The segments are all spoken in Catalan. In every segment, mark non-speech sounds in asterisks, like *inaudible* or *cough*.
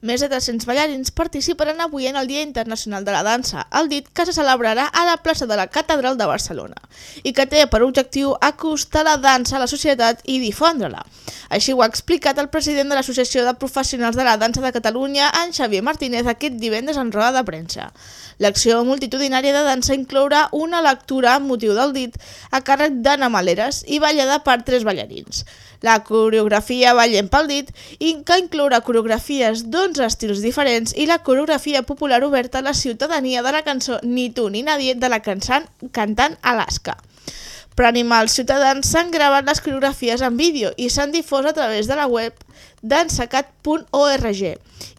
Més de 300 ballarins participaran avui en el Dia Internacional de la Dansa, el dit que se celebrarà a la plaça de la Catedral de Barcelona i que té per objectiu acostar la dansa a la societat i difondre-la. Així ho ha explicat el president de l'Associació de Professionals de la Dansa de Catalunya, en Xavier Martínez, aquest divendres en roda de premsa. L'acció multitudinària de dansa inclourà una lectura amb motiu del dit a càrrec d'Anna Maleres i ballada per tres ballarins. La coreografia Ballem pel dit, que inclourà coreografies d'11 estils diferents i la coreografia popular oberta a la ciutadania de la cançó Ni tu ni nadie de la cançant, cantant Alaska. Per animar els ciutadans s'han gravat les coreografies en vídeo i s'han difós a través de la web dansacat.org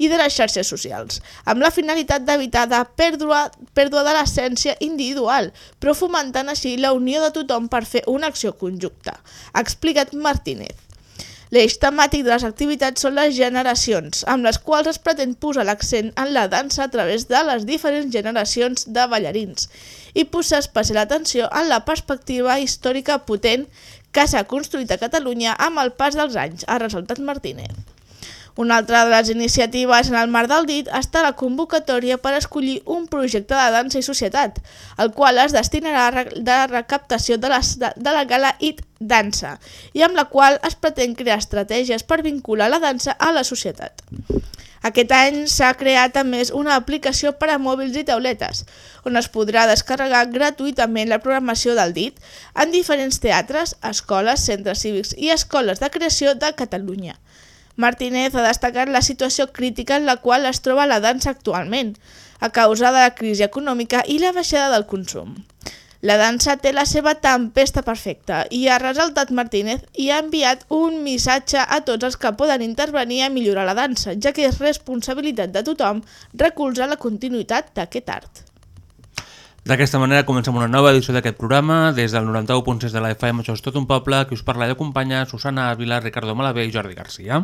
i de les xarxes socials, amb la finalitat d'evitar la pèrdua, pèrdua de l'essència individual, però fomentant així la unió de tothom per fer una acció conjunta, ha explicat Martínez. L'eix temàtic de les activitats són les generacions, amb les quals es pretén posar l'accent en la dansa a través de les diferents generacions de ballarins i posar especial atenció en la perspectiva històrica potent que s'ha construït a Catalunya amb el pas dels anys, ha ressaltat Martínez. Una altra de les iniciatives en el marc del DIT està la convocatòria per escollir un projecte de dansa i societat, el qual es destinarà a la recaptació de, les, de, de la gala IT Dansa, i amb la qual es pretén crear estratègies per vincular la dansa a la societat. Aquest any s'ha creat a més una aplicació per a mòbils i tauletes, on es podrà descarregar gratuïtament la programació del DIT en diferents teatres, escoles, centres cívics i escoles de creació de Catalunya. Martínez ha destacat la situació crítica en la qual es troba la dansa actualment, a causa de la crisi econòmica i la baixada del consum. La dansa té la seva tempesta perfecta i ha ressaltat Martínez i ha enviat un missatge a tots els que poden intervenir a millorar la dansa, ja que és responsabilitat de tothom recolzar la continuïtat d'aquest art. D'aquesta manera comencem una nova edició d'aquest programa. Des del 91.6 de la FM, això és tot un poble, que us parla i acompanya Susana Ávila, Ricardo Malavé i Jordi Garcia.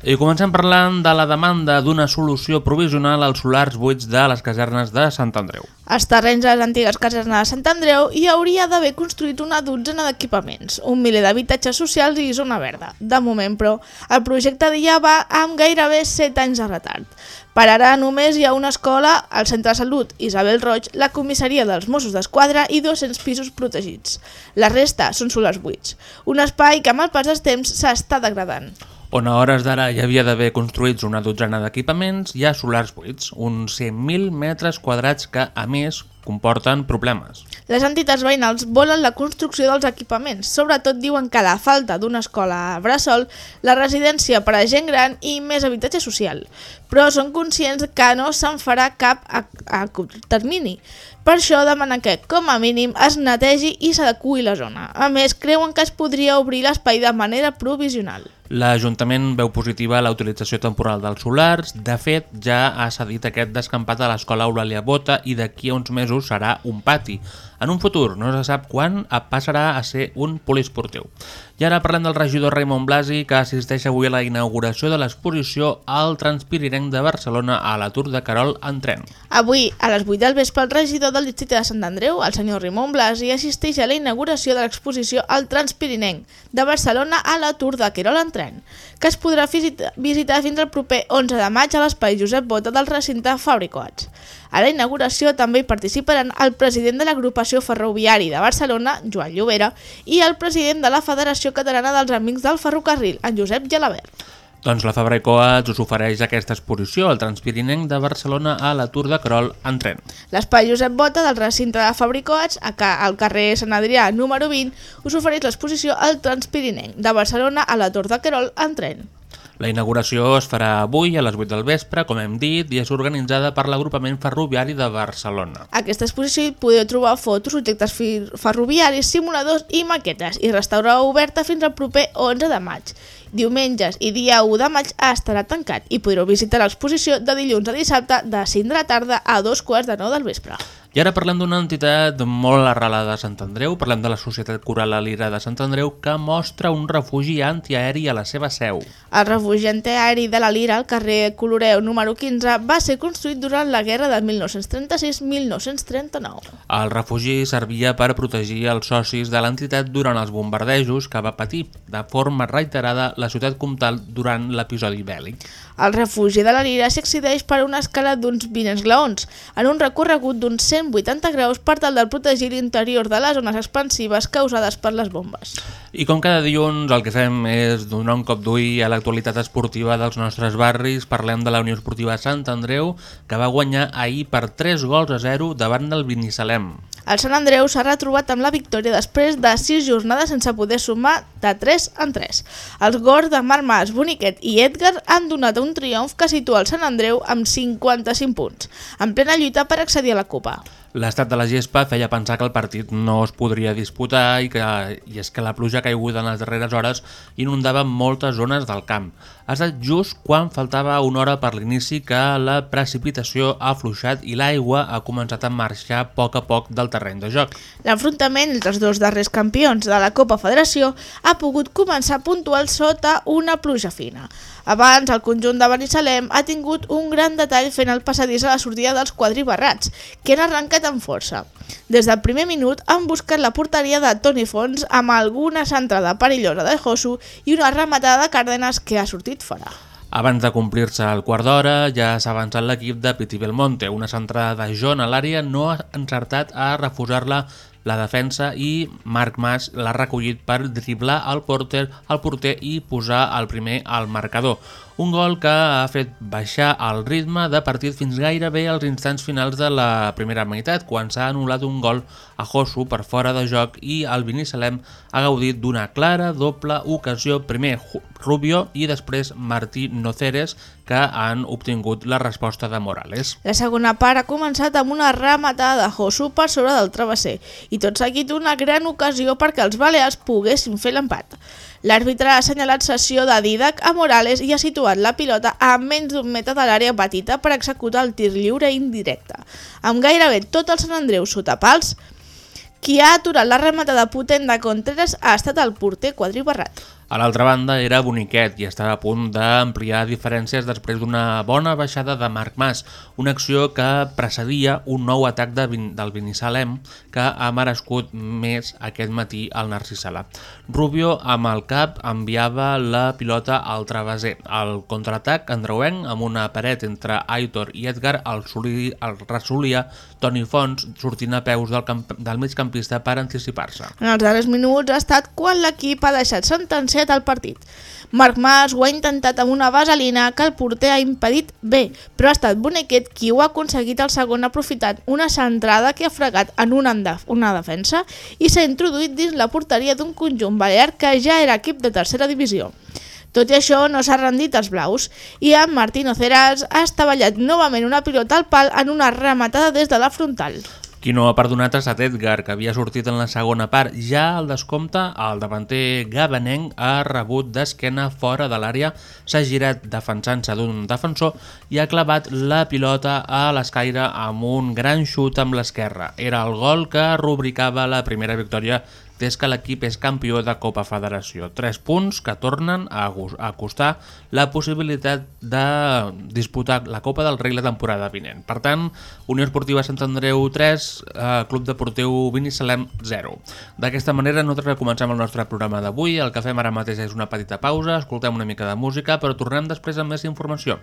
I comencem parlant de la demanda d'una solució provisional als solars buits de les casernes de Sant Andreu. Als terrenys de les antigues casernes de Sant Andreu hi hauria d'haver construït una dotzena d'equipaments, un miler d'habitatges socials i zona verda. De moment, però, el projecte ja va amb gairebé 7 anys de retard. Per ara només hi ha una escola, el Centre de Salut Isabel Roig, la comissaria dels Mossos d'Esquadra i 200 pisos protegits. La resta són solars buits, un espai que amb el pas dels temps s'està degradant. On a hores d'ara hi havia d'haver construïts una dotzena d'equipaments, hi ha solars buits, uns 100.000 metres quadrats que, a més, comporten problemes. Les entitats veïnals volen la construcció dels equipaments. Sobretot diuen que la falta d'una escola a Bressol, la residència per a gent gran i més habitatge social. Però són conscients que no se'n farà cap a, a curt termini. Per això demanen que, com a mínim, es netegi i s'adequi la zona. A més, creuen que es podria obrir l'espai de manera provisional. L'Ajuntament veu positiva la utilització temporal dels solars. De fet, ja ha cedit aquest descampat a l'escola Eulàlia Bota i d'aquí a uns mesos serà un pati. En un futur, no se sap quan, passarà a ser un poliesportiu. I ara parlem del regidor Raimon Blasi, que assisteix avui a la inauguració de l'exposició al Transpirinenc de Barcelona a la Tour de Carol en tren. Avui, a les 8 del vespre, el regidor del districte de Sant Andreu, el senyor Ramon Blasi, assisteix a la inauguració de l'exposició al Transpirinenc de Barcelona a la Tour de Querol en tren, que es podrà visita- visitar fins al proper 11 de maig a l'espai Josep Bota del recinte Fabricoats. A la inauguració també hi participaran el president de l'agrupació Ferroviari de Barcelona, Joan Llobera, i el president de la Federació Catalana dels Amics del Ferrocarril, en Josep Gelabert. Doncs la Fabra i Coats us ofereix aquesta exposició al Transpirinenc de Barcelona a la Tour de Crol en tren. L'espai Josep Bota del recinte de Fabricoats, a ca- al carrer Sant Adrià número 20, us ofereix l'exposició al Transpirinenc de Barcelona a la Tor de Querol en tren. La inauguració es farà avui a les 8 del vespre, com hem dit, i és organitzada per l'agrupament ferroviari de Barcelona. A aquesta exposició podeu trobar fotos, objectes ferroviaris, simuladors i maquetes, i restaurarà oberta fins al proper 11 de maig. Diumenges i dia 1 de maig estarà tancat i podreu visitar l'exposició de dilluns a dissabte de 5 de la tarda a dos quarts de 9 del vespre. I ara parlem d'una entitat molt arrelada a Sant Andreu, parlem de la Societat Coral Alira de Sant Andreu, que mostra un refugi antiaeri a la seva seu. El refugi antiaeri de la Lira, al carrer Coloreu número 15, va ser construït durant la guerra de 1936-1939. El refugi servia per protegir els socis de l'entitat durant els bombardejos que va patir de forma reiterada la ciutat comtal durant l'episodi bèl·lic. El refugi de la Lira s'excedeix per una escala d'uns 20 esglaons, en un recorregut d'uns 180 graus per tal de protegir l'interior de les zones expansives causades per les bombes. I com cada dilluns el que fem és donar un cop d'ull a l'actualitat esportiva dels nostres barris. Parlem de la Unió Esportiva Sant Andreu, que va guanyar ahir per 3 gols a 0 davant del Binissalem. El Sant Andreu s'ha retrobat amb la victòria després de 6 jornades sense poder sumar de 3 en 3. Els gols de Marc Mas, Boniquet i Edgar han donat un triomf que situa el Sant Andreu amb 55 punts, en plena lluita per accedir a la Copa. L'estat de la gespa feia pensar que el partit no es podria disputar i, que, i és que la pluja caiguda en les darreres hores inundava moltes zones del camp. Ha estat just quan faltava una hora per l'inici que la precipitació ha afluixat i l'aigua ha començat a marxar a poc a poc del terreny de joc. L'enfrontament entre els dos darrers campions de la Copa Federació ha pogut començar puntual sota una pluja fina. Abans, el conjunt de Benissalem ha tingut un gran detall fent el passadís a la sortida dels quadribarrats, que han arrencat amb força. Des del primer minut han buscat la porteria de Toni Fons amb alguna centrada perillosa de Josu i una rematada de Cárdenas que ha sortit fora. Abans de complir-se el quart d'hora, ja s'ha avançat l'equip de Piti Belmonte. Una centrada de John a l'àrea no ha encertat a refusar-la la defensa i Marc Mas l'ha recollit per driblar el porter, el porter i posar el primer al marcador. Un gol que ha fet baixar el ritme de partit fins gairebé als instants finals de la primera meitat, quan s'ha anul·lat un gol a Josu per fora de joc i el Binissalem ha gaudit d'una clara doble ocasió, primer Rubio i després Martí Noceres, que han obtingut la resposta de Morales. La segona part ha començat amb una rematada de Josu per sobre del travesser i tot seguit una gran ocasió perquè els balears poguessin fer l'empat. L'àrbitre ha assenyalat sessió de Didac a Morales i ha situat la pilota a menys d'un metre de l'àrea petita per executar el tir lliure indirecte. Amb gairebé tot el Sant Andreu sota pals, qui ha aturat la rematada potent de Contreras ha estat el porter quadribarrat. A l'altra banda era Boniquet i estava a punt d'ampliar diferències després d'una bona baixada de Marc Mas, una acció que precedia un nou atac de Vin del Binissalem que ha merescut més aquest matí al Narcís Sala. Rubio amb el cap enviava la pilota al travesser. El contraatac andreuenc amb una paret entre Aitor i Edgar el, soli, el resolia Toni Fons sortint a peus del, del migcampista per anticipar-se. En els darrers minuts ha estat quan l'equip ha deixat sentenciat el partit. Marc Mas ho ha intentat amb una vaselina que el porter ha impedit bé, però ha estat Bonequet qui ho ha aconseguit el segon aprofitant una centrada que ha fregat en una, una defensa i s'ha introduït dins la porteria d'un conjunt balear que ja era equip de tercera divisió. Tot i això, no s'ha rendit els blaus i en Martino Ceras ha estavellat novament una pilota al pal en una rematada des de la frontal. Qui no ha perdonat ha estat Edgar, que havia sortit en la segona part. Ja al descompte, el davanter gabanenc ha rebut d'esquena fora de l'àrea, s'ha girat defensant-se d'un defensor i ha clavat la pilota a l'escaire amb un gran xut amb l'esquerra. Era el gol que rubricava la primera victòria des que l'equip és campió de Copa Federació. Tres punts que tornen a acostar la possibilitat de disputar la Copa del Rei la temporada vinent. Per tant, Unió Esportiva Sant Andreu 3, eh, Club Deportiu Binissalem 0. D'aquesta manera nosaltres comencem el nostre programa d'avui. El que fem ara mateix és una petita pausa, escoltem una mica de música, però tornem després amb més informació.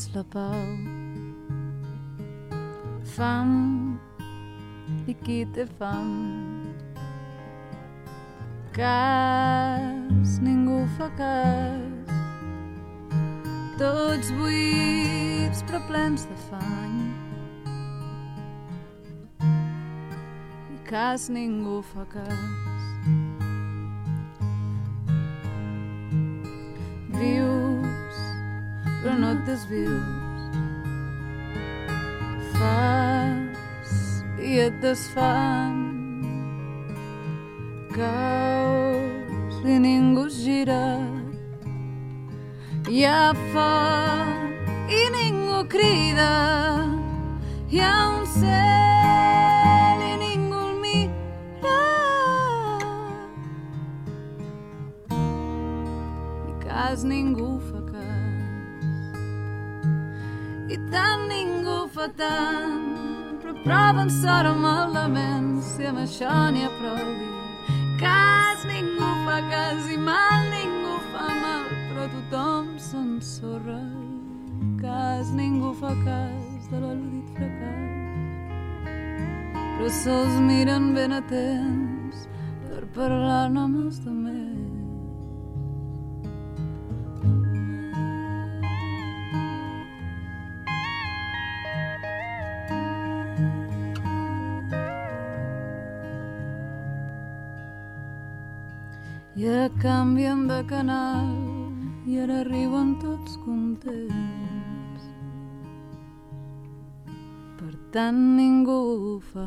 És la pau. Fam, i qui té fam? Cas, ningú fa cas. Tots buits però plens d'afany. I cas ningú fa cas. Vius, però no et desvius. Fas i et desfan. Caus i ningú es gira. Hi ha foc i ningú crida. Hi ha un cel ningú fa tant. Però proven sort amb el si amb això n'hi ha prou dir. Cas ningú fa cas i mal ningú fa mal, però tothom s'ensorra. Cas ningú fa cas de l'al·ludit fracàs. Però sols miren ben atents per parlar-ne amb els demés. Ja canvien de canal i ara arriben tots contents. Per tant ningú ho fa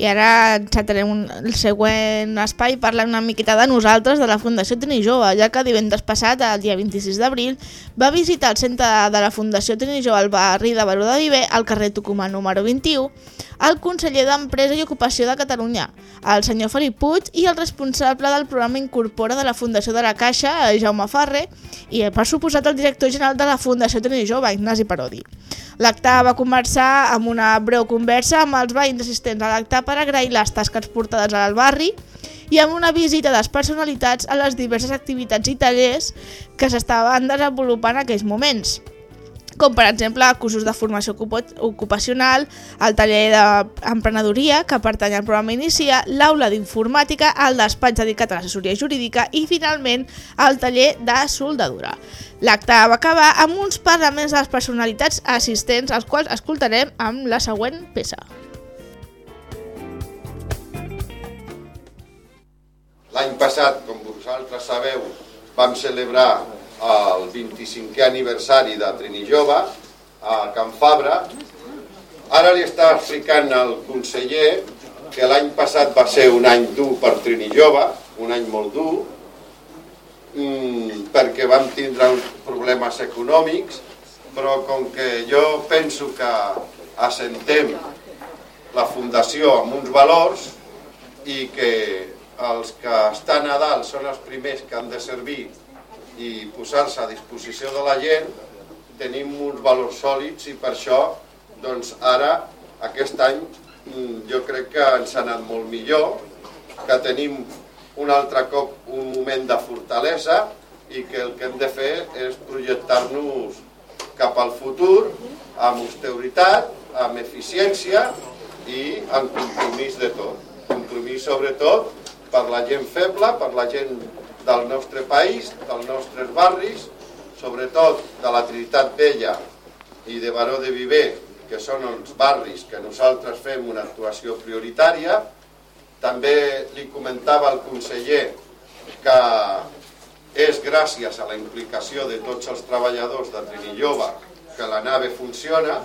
I ara encetarem un, el següent espai parlant una miqueta de nosaltres, de la Fundació Trini Jove, ja que divendres passat, el dia 26 d'abril, va visitar el centre de la Fundació Trini Jove al barri de Baró de Viver, al carrer Tucumà número 21, el conseller d'Empresa i Ocupació de Catalunya, el senyor Felip Puig, i el responsable del programa Incorpora de la Fundació de la Caixa, Jaume Farre, i per suposat el director general de la Fundació Trini Jove, Ignasi Parodi. L'acte va començar amb una breu conversa amb els veïns assistents a l'acte per agrair les tasques portades al barri i amb una visita de les personalitats a les diverses activitats i tallers que s'estaven desenvolupant en aquells moments com per exemple cursos de formació ocupa- ocupacional, el taller d'emprenedoria que pertany al programa Inicia, l'aula d'informàtica, el despatx dedicat a l'assessoria jurídica i finalment el taller de soldadura. L'acte va acabar amb uns parlaments de les personalitats assistents, els quals escoltarem amb la següent peça. L'any passat, com vosaltres sabeu, vam celebrar el 25è aniversari de Trini Jove a Can Fabra. Ara li està explicant al conseller que l'any passat va ser un any dur per Trini Jove, un any molt dur, mm, perquè vam tindre uns problemes econòmics, però com que jo penso que assentem la fundació amb uns valors i que els que estan a dalt són els primers que han de servir i posar-se a disposició de la gent, tenim uns valors sòlids i per això doncs ara, aquest any, mm, jo crec que ens ha anat molt millor, que tenim un altre cop un moment de fortalesa i que el que hem de fer és projectar-nos cap al futur amb austeritat, amb eficiència i amb compromís de tot. Compromís sobretot per la gent feble, per la gent del nostre país, dels nostres barris, sobretot de la Trinitat Vella i de Baró de Viver, que són els barris que nosaltres fem una actuació prioritària. També li comentava al conseller que és gràcies a la implicació de tots els treballadors de Trini Jove que la nave funciona,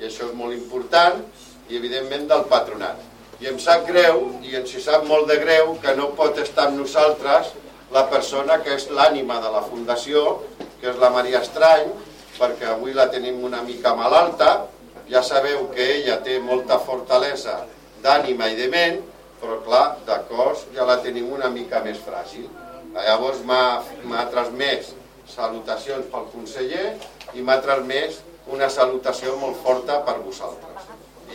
i això és molt important, i evidentment del patronat. I em sap greu, i ens hi sap molt de greu, que no pot estar amb nosaltres la persona que és l'ànima de la Fundació, que és la Maria Estrany, perquè avui la tenim una mica malalta, ja sabeu que ella té molta fortalesa d'ànima i de ment, però clar, de cos ja la tenim una mica més fràgil. Llavors m'ha transmès salutacions pel conseller i m'ha transmès una salutació molt forta per vosaltres.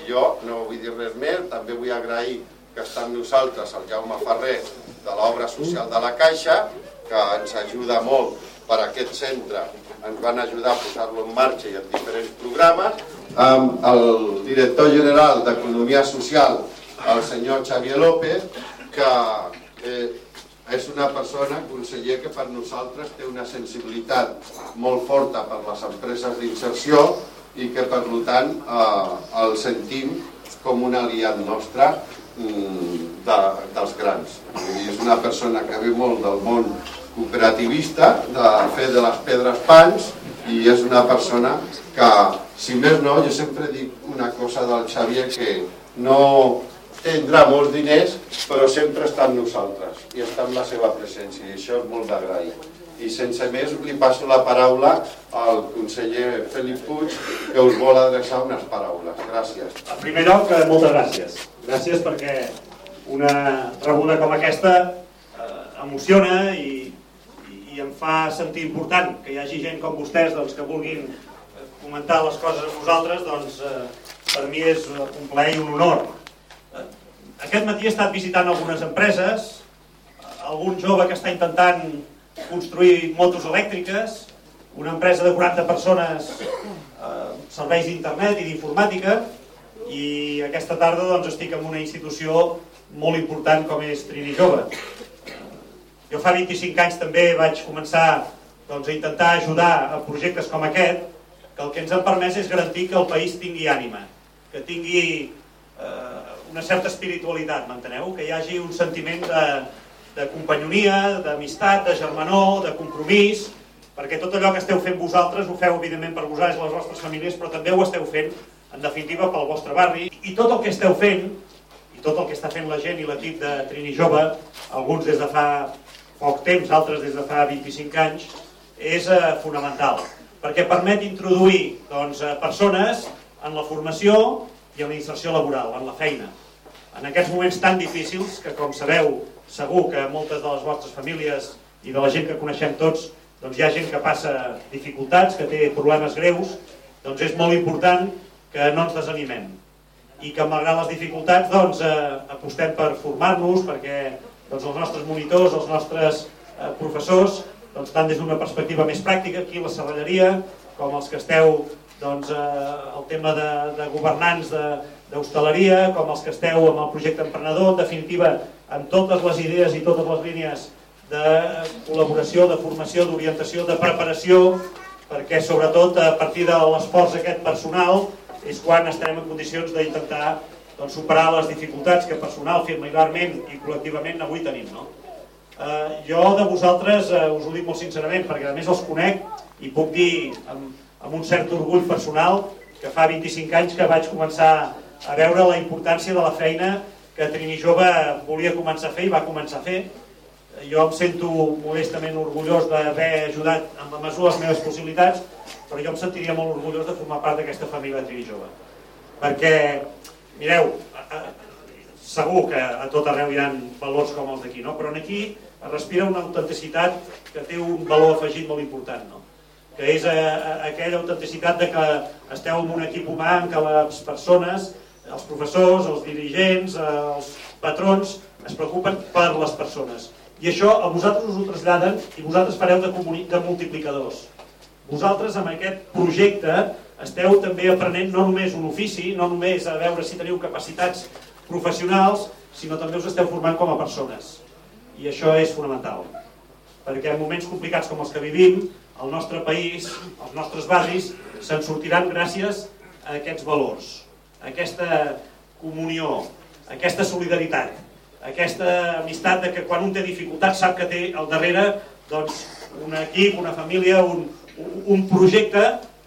Jo no vull dir res més, també vull agrair que està amb nosaltres el Jaume Ferrer de l'obra social de la Caixa, que ens ajuda molt per aquest centre, ens van ajudar a posar-lo en marxa i en diferents programes, amb el director general d'Economia Social, el senyor Xavier López, que eh, és una persona, conseller, que per nosaltres té una sensibilitat molt forta per les empreses d'inserció i que per tant eh, el sentim com un aliat nostre mm, de, dels grans. És una persona que ve molt del món cooperativista, de fer de les pedres pans, i és una persona que, si més no, jo sempre dic una cosa del Xavier que no tindrà molts diners, però sempre està amb nosaltres i està amb la seva presència, i això és molt d'agrair. I sense més li passo la paraula al conseller Felip Puig, que us vol adreçar unes paraules. Gràcies. En primer lloc, eh, moltes gràcies. Gràcies perquè una rebuda com aquesta eh, emociona i, i em fa sentir important que hi hagi gent com vostès doncs, que vulguin comentar les coses amb nosaltres, doncs eh, per mi és un plaer i un honor. Eh, aquest matí he estat visitant algunes empreses, algun jove que està intentant construir motos elèctriques, una empresa de 40 persones, eh, serveis d'internet i d'informàtica, i aquesta tarda doncs, estic en una institució molt important com és Trini Jove. Jo fa 25 anys també vaig començar doncs, a intentar ajudar a projectes com aquest, que el que ens han permès és garantir que el país tingui ànima, que tingui eh, una certa espiritualitat, m'enteneu? Que hi hagi un sentiment de, de companyonia, d'amistat, de germanor, de compromís, perquè tot allò que esteu fent vosaltres ho feu evidentment per vosaltres i les vostres famílies, però també ho esteu fent, en definitiva, pel vostre barri. I tot el que esteu fent, i tot el que està fent la gent i l'equip de Trini Jove, alguns des de fa poc temps, altres des de fa 25 anys, és eh, fonamental, perquè permet introduir doncs, eh, persones en la formació i en la inserció laboral, en la feina. En aquests moments tan difícils, que com sabeu segur que moltes de les vostres famílies i de la gent que coneixem tots, doncs hi ha gent que passa dificultats, que té problemes greus, doncs és molt important que no ens desanimem. I que malgrat les dificultats doncs, eh, apostem per formar-nos perquè doncs, els nostres monitors, els nostres eh, professors doncs, tant des d'una perspectiva més pràctica aquí a la serralleria com els que esteu doncs, eh, el tema de, de governants d'hostaleria, com els que esteu amb el projecte emprenedor, en definitiva amb totes les idees i totes les línies de col·laboració, de formació, d'orientació, de preparació, perquè sobretot a partir de l'esforç aquest personal és quan estarem en condicions d'intentar doncs, superar les dificultats que personal, familiarment i col·lectivament avui tenim. No? Eh, jo de vosaltres eh, us ho dic molt sincerament perquè a més els conec i puc dir amb, amb un cert orgull personal que fa 25 anys que vaig començar a veure la importància de la feina que Trini Jove volia començar a fer i va començar a fer. Jo em sento modestament orgullós d'haver ajudat amb la mesura les meves possibilitats, però jo em sentiria molt orgullós de formar part d'aquesta família Trini Jove. Perquè, mireu, segur que a tot arreu hi ha valors com els d'aquí, no? però aquí es respira una autenticitat que té un valor afegit molt important, no? que és a, a, aquella autenticitat de que esteu en un equip humà en què les persones els professors, els dirigents, els patrons es preocupen per les persones. I això a vosaltres us ho traslladen i vosaltres fareu de, de multiplicadors. Vosaltres amb aquest projecte esteu també aprenent no només un ofici, no només a veure si teniu capacitats professionals, sinó també us esteu formant com a persones. I això és fonamental. Perquè en moments complicats com els que vivim, el nostre país, els nostres barris, se'n sortiran gràcies a aquests valors aquesta comunió, aquesta solidaritat, aquesta amistat de que quan un té dificultats sap que té al darrere doncs, un equip, una família, un, un projecte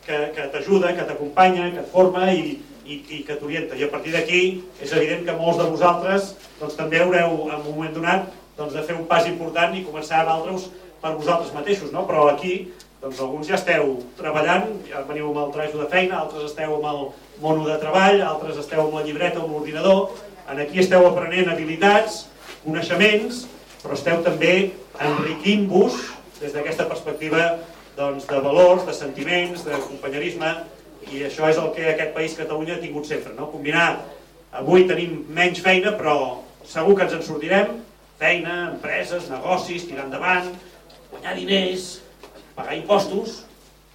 que, que t'ajuda, que t'acompanya, que et forma i, i, i que t'orienta. I a partir d'aquí és evident que molts de vosaltres doncs, també haureu en un moment donat doncs, de fer un pas important i començar a valdre-us per vosaltres mateixos, no? però aquí doncs, alguns ja esteu treballant, ja veniu amb el trajo de feina, altres esteu amb el mono de treball, altres esteu amb la llibreta o amb l'ordinador, en aquí esteu aprenent habilitats, coneixements, però esteu també enriquint-vos des d'aquesta perspectiva doncs, de valors, de sentiments, de companyerisme, i això és el que aquest país, Catalunya, ha tingut sempre. No? Combinar, avui tenim menys feina, però segur que ens en sortirem, feina, empreses, negocis, tirar endavant, guanyar diners, pagar impostos,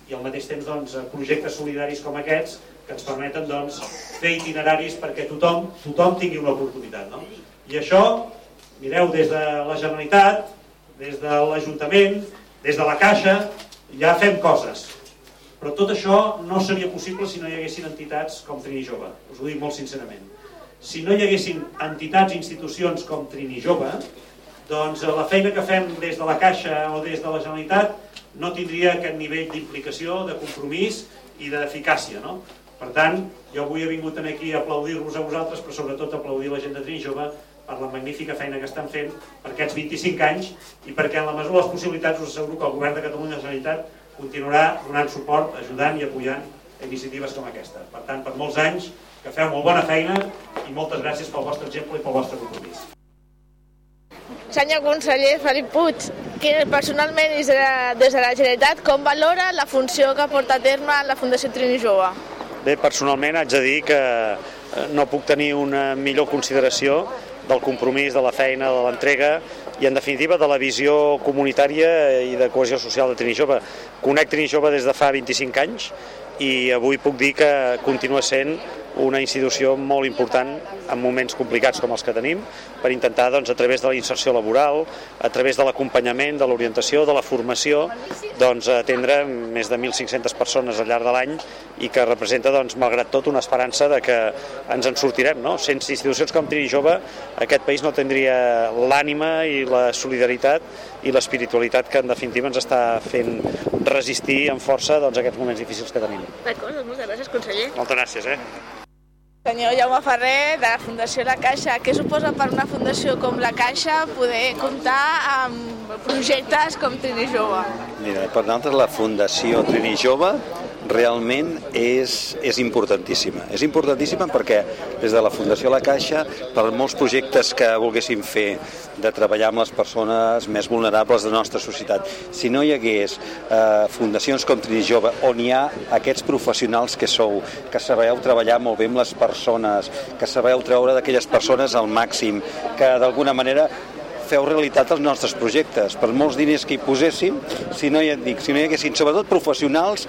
i al mateix temps doncs, projectes solidaris com aquests que ens permeten doncs, fer itineraris perquè tothom, tothom tingui una oportunitat. No? I això, mireu, des de la Generalitat, des de l'Ajuntament, des de la Caixa, ja fem coses. Però tot això no seria possible si no hi haguessin entitats com Trini Jove, us ho dic molt sincerament. Si no hi haguessin entitats i institucions com Trini Jove, doncs la feina que fem des de la Caixa o des de la Generalitat no tindria aquest nivell d'implicació, de compromís i d'eficàcia. No? Per tant, jo avui he vingut aquí a aplaudir-vos a vosaltres, però sobretot a aplaudir la gent de Trini Jove per la magnífica feina que estan fent per aquests 25 anys i perquè en la mesura de les possibilitats us asseguro que el Govern de Catalunya i la Generalitat continuarà donant suport, ajudant i apoyant iniciatives com aquesta. Per tant, per molts anys, que feu molt bona feina i moltes gràcies pel vostre exemple i pel vostre compromís. Senyor conseller Felip Puig, que personalment de, des de la Generalitat, com valora la funció que porta a terme la Fundació Trini Jove? Bé, personalment haig de dir que eh, no puc tenir una millor consideració del compromís, de la feina, de l'entrega i en definitiva de la visió comunitària i de cohesió social de Trini Jove. Conec Trini Jove des de fa 25 anys i avui puc dir que continua sent una institució molt important en moments complicats com els que tenim per intentar doncs, a través de la inserció laboral, a través de l'acompanyament, de l'orientació, de la formació, doncs, atendre més de 1.500 persones al llarg de l'any i que representa, doncs, malgrat tot, una esperança de que ens en sortirem. No? Sense institucions com Trini Jove, aquest país no tindria l'ànima i la solidaritat i l'espiritualitat que en definitiva ens està fent resistir amb força doncs, aquests moments difícils que tenim. D'acord, doncs moltes gràcies, conseller. Moltes gràcies. Eh? Senyor Jaume Ferrer, de la Fundació La Caixa, què suposa per una fundació com La Caixa poder comptar amb projectes com Trini Jove? Mira, per nosaltres la Fundació Trini Jove realment és, és importantíssima. És importantíssima perquè des de la Fundació La Caixa, per molts projectes que volguéssim fer de treballar amb les persones més vulnerables de la nostra societat, si no hi hagués eh, fundacions com Trini Jove, on hi ha aquests professionals que sou, que sabeu treballar molt bé amb les persones, que sabeu treure d'aquelles persones al màxim, que d'alguna manera feu realitat els nostres projectes. Per molts diners que hi poséssim, si no hi, dic, si no hi haguessin, sobretot professionals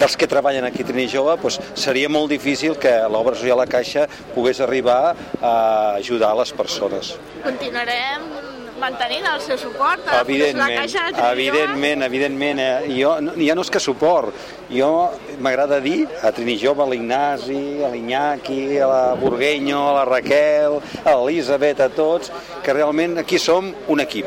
dels que treballen aquí a Trini Jove, doncs seria molt difícil que l'obra social a Caixa pogués arribar a ajudar les persones. Continuarem mantenint el seu suport a Fundació La Evidentment, Caixa de evidentment, evidentment. Eh? Jo, no- ja no és que suport, jo m'agrada dir a Trini Jove, a l'Ignasi, a l'Iñaki, a la Burgueño, a la Raquel, a l'Elisabet, a tots, que realment aquí som un equip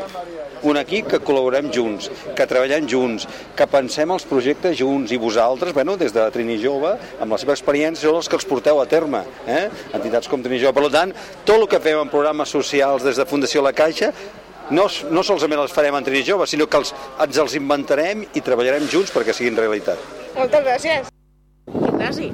un equip que col·laborem junts, que treballem junts, que pensem els projectes junts i vosaltres, bueno, des de Trini Jove, amb la seva experiència, sou els que els porteu a terme, eh? entitats com Trini Jove. Per tant, tot el que fem en programes socials des de Fundació La Caixa no, no solament els farem en Trini Jove, sinó que els, ens els inventarem i treballarem junts perquè siguin realitat. Moltes gràcies. Ignasi,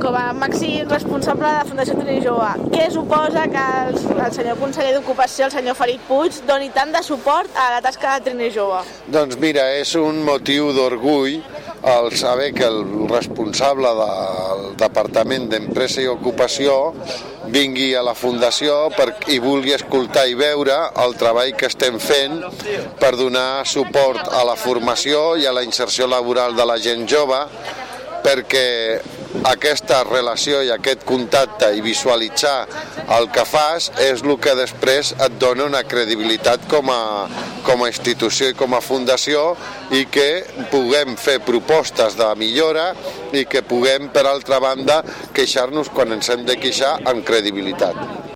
com a màxim responsable de la Fundació Trini Jove, què suposa que el, el senyor conseller d'Ocupació, el senyor Felip Puig, doni tant de suport a la tasca de Trini Jove? Doncs mira, és un motiu d'orgull el saber que el responsable del Departament d'Empresa i Ocupació vingui a la Fundació per, i vulgui escoltar i veure el treball que estem fent per donar suport a la formació i a la inserció laboral de la gent jove perquè aquesta relació i aquest contacte i visualitzar el que fas és el que després et dona una credibilitat com a, com a institució i com a fundació i que puguem fer propostes de millora i que puguem, per altra banda, queixar-nos quan ens hem de queixar amb credibilitat.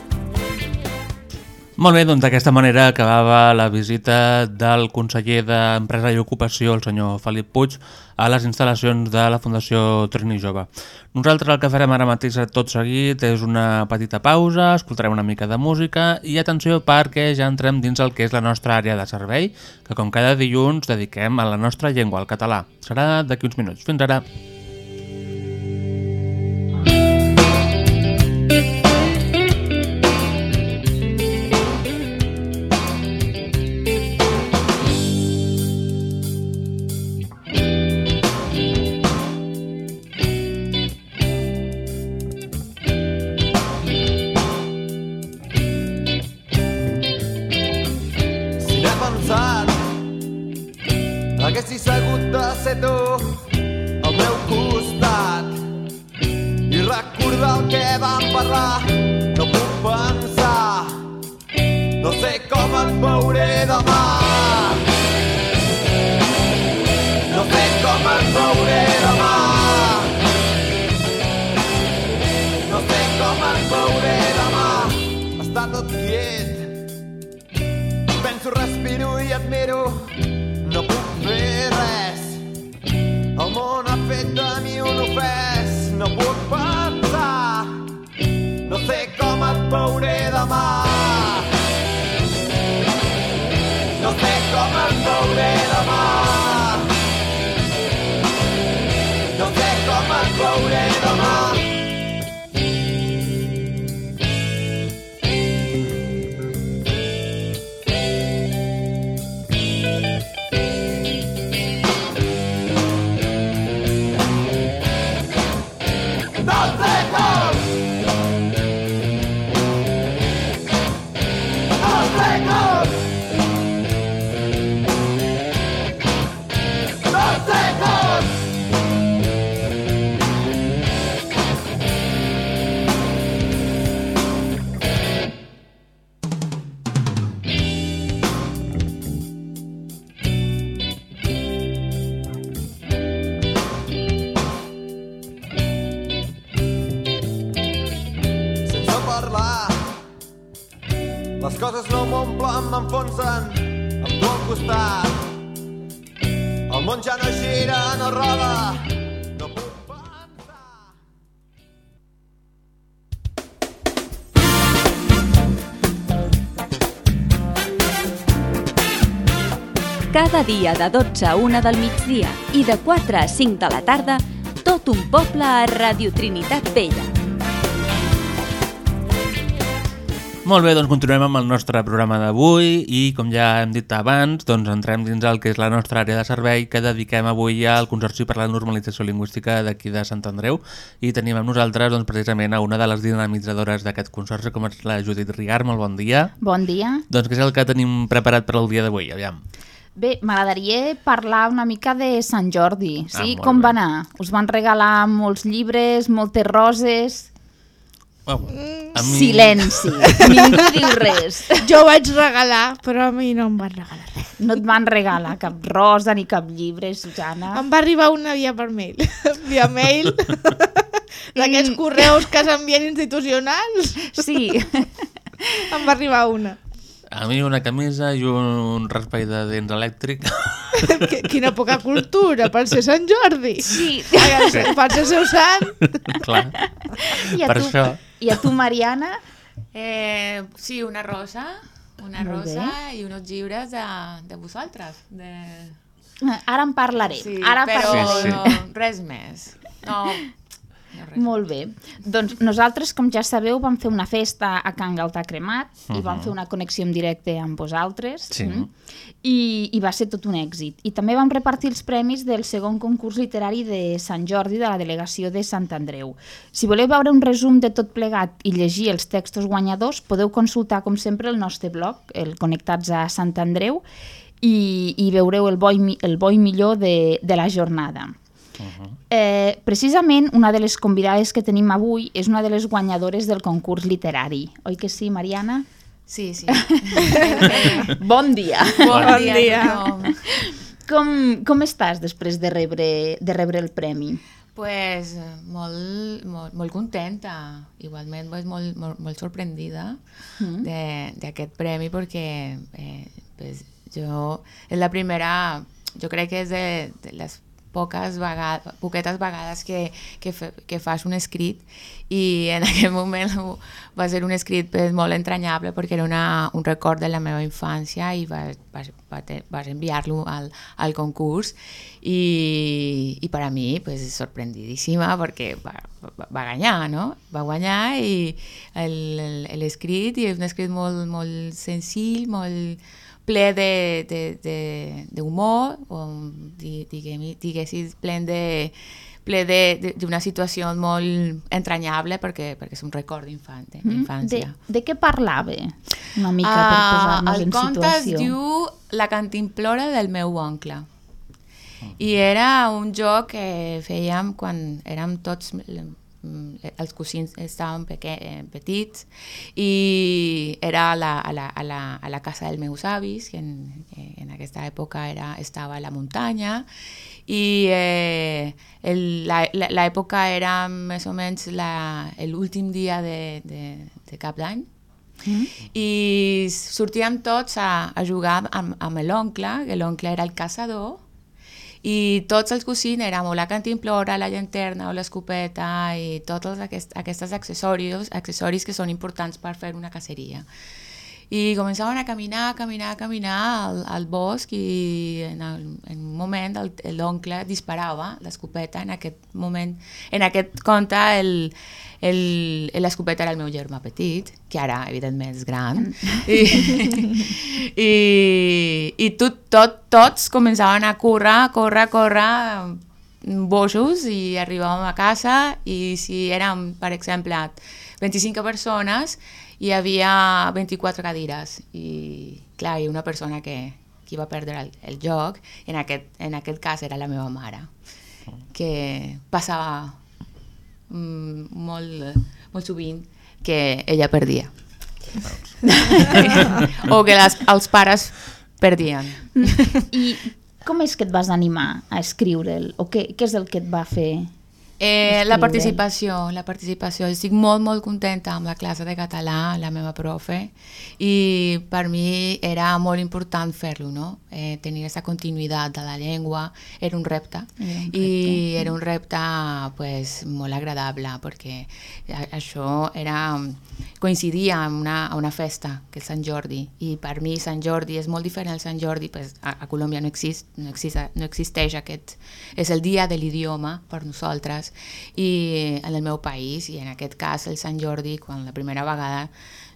Molt bé, doncs d'aquesta manera acabava la visita del conseller d'Empresa i Ocupació, el senyor Felip Puig, a les instal·lacions de la Fundació Trini Jove. Nosaltres el que farem ara mateix tot seguit és una petita pausa, escoltarem una mica de música i atenció perquè ja entrem dins el que és la nostra àrea de servei, que com cada dilluns dediquem a la nostra llengua, al català. Serà d'aquí uns minuts. Fins ara. Si Cada dia de 12 a 1 del migdia i de 4 a 5 de la tarda, tot un poble a Radio Trinitat Vella. Molt bé, doncs continuem amb el nostre programa d'avui i com ja hem dit abans, doncs entrem dins el que és la nostra àrea de servei que dediquem avui al Consorci per la Normalització Lingüística d'aquí de Sant Andreu i tenim amb nosaltres doncs, precisament a una de les dinamitzadores d'aquest consorci com és la Judit Rigar, molt bon dia. Bon dia. Doncs què és el que tenim preparat per al dia d'avui, aviam. Bé, m'agradaria parlar una mica de Sant Jordi. Ah, Sí, molt com bé. va anar? Us van regalar molts llibres, moltes roses... Oh, *laughs* a mi... Silenci, ningú diu res. Jo vaig regalar, però a mi no em van regalar res. No et van regalar cap rosa ni cap llibre, Susana. Em va arribar una via per mail. *laughs* via mail. *laughs* D'aquests correus que s'envien institucionals. Sí. em va arribar una. A mi una camisa i un raspall de dents elèctric. *laughs* Que- Quina poca cultura per ser Sant Jordi. Sí. *laughs* Sí. Per ser seu sant. Clar. I a Per tu, això. I a tu, Mariana? Eh, sí, una rosa, una Molt rosa bé. i uns llibres de, de vosaltres. De... Ara en parlaré. Sí, Ara però parlaré. no, res més. No, Molt bé. Doncs nosaltres, com ja sabeu, vam fer una festa a Can Galtà Cremat i vam Mhm. fer una connexió en directe amb vosaltres. Sí. mm? I, I va ser tot un èxit. I també vam repartir els premis del segon concurs literari de Sant Jordi de la delegació de Sant Andreu. Si voleu veure un resum de tot plegat i llegir els textos guanyadors, podeu consultar, com sempre, el nostre blog, el Connectats a Sant Andreu, i, i veureu el bo i, el bo i millor de, de la jornada. Eh, precisament una de les convidades que tenim avui és una de les guanyadores del concurs literari. Oi que sí, Mariana? Sí, sí. *laughs* bon dia. Bon Bon dia dia. tothom. Com, com estàs després de rebre, de rebre el premi? Pues eh, molt, molt, molt contenta, igualment pues, molt, molt, molt sorprendida Mm. de- d'aquest premi perquè eh, pues, jo és la primera, jo crec que és de, de les poques vegades, poquetes vegades que, que, fe, que fas un escrit i en *laughs* aquell moment va ser un escrit molt entranyable perquè era una, un record de la meva infància i vas, vas, vas, enviar-lo al, al concurs i, i per a mi pues, sorprendidíssima perquè va, va, va guanyar, no? Va guanyar i l'escrit i és un escrit molt, molt senzill, molt ple de- de- de- d'humor, o di- diguem- diguessis, ple de ple de- de- d'una situació molt entranyable perquè, perquè és un record d'infant- Mm? De, d'infància. de què parlava? Una mica per Ah, posar-nos el en conte es situació. diu La cantimplora del meu oncle. I era un joc que fèiem quan érem tots els cosins estaven peque, eh, petits i era a la, a la, a la, a la casa dels meus avis que en, que en aquesta època era, estava a la muntanya i eh, el- la- la- l'època era més o menys la- l'últim dia de, de, de cap d'any i sortíem tots a, a jugar amb, amb l'oncle, que l'oncle era el caçador, i tots els cosins érem o la cantimplora, la llanterna o l'escopeta i tots aquest, aquests accessoris, accessoris que són importants per fer una caceria. I començaven a caminar, caminar, caminar al, al bosc i en, el, en un moment l'oncle disparava l'escopeta. En aquest moment, en aquest conte, l'escopeta era el meu germà petit, que ara, evidentment, és gran. I, i, i tot, tot, tots començaven a córrer, a córrer, a córrer, bojos, i arribàvem a casa i si érem, per exemple, 25 persones, hi havia 24 cadires i clar, hi una persona que, que va perdre el, el joc, en aquest, en aquest cas era la meva mare, que passava mm, molt, molt sovint que ella perdia. *laughs* o que les, els pares perdien. I com és que et vas animar a escriure'l? O què, què és el que et va fer Eh, la participació, la participació. Estic molt, molt contenta amb la classe de català, la meva profe, i per mi era molt important fer-lo, no? Eh, tenir aquesta continuïtat de la llengua era un repte, Era un i repte. era un repte pues, molt agradable perquè això era, coincidia amb una, a una festa, que és Sant Jordi, i per mi Sant Jordi és molt diferent al Sant Jordi, pues, a, a Colòmbia no, exist, no, exista, no existeix aquest, és el dia de l'idioma per nosaltres, i en el meu país, i en aquest cas el Sant Jordi, quan la primera vegada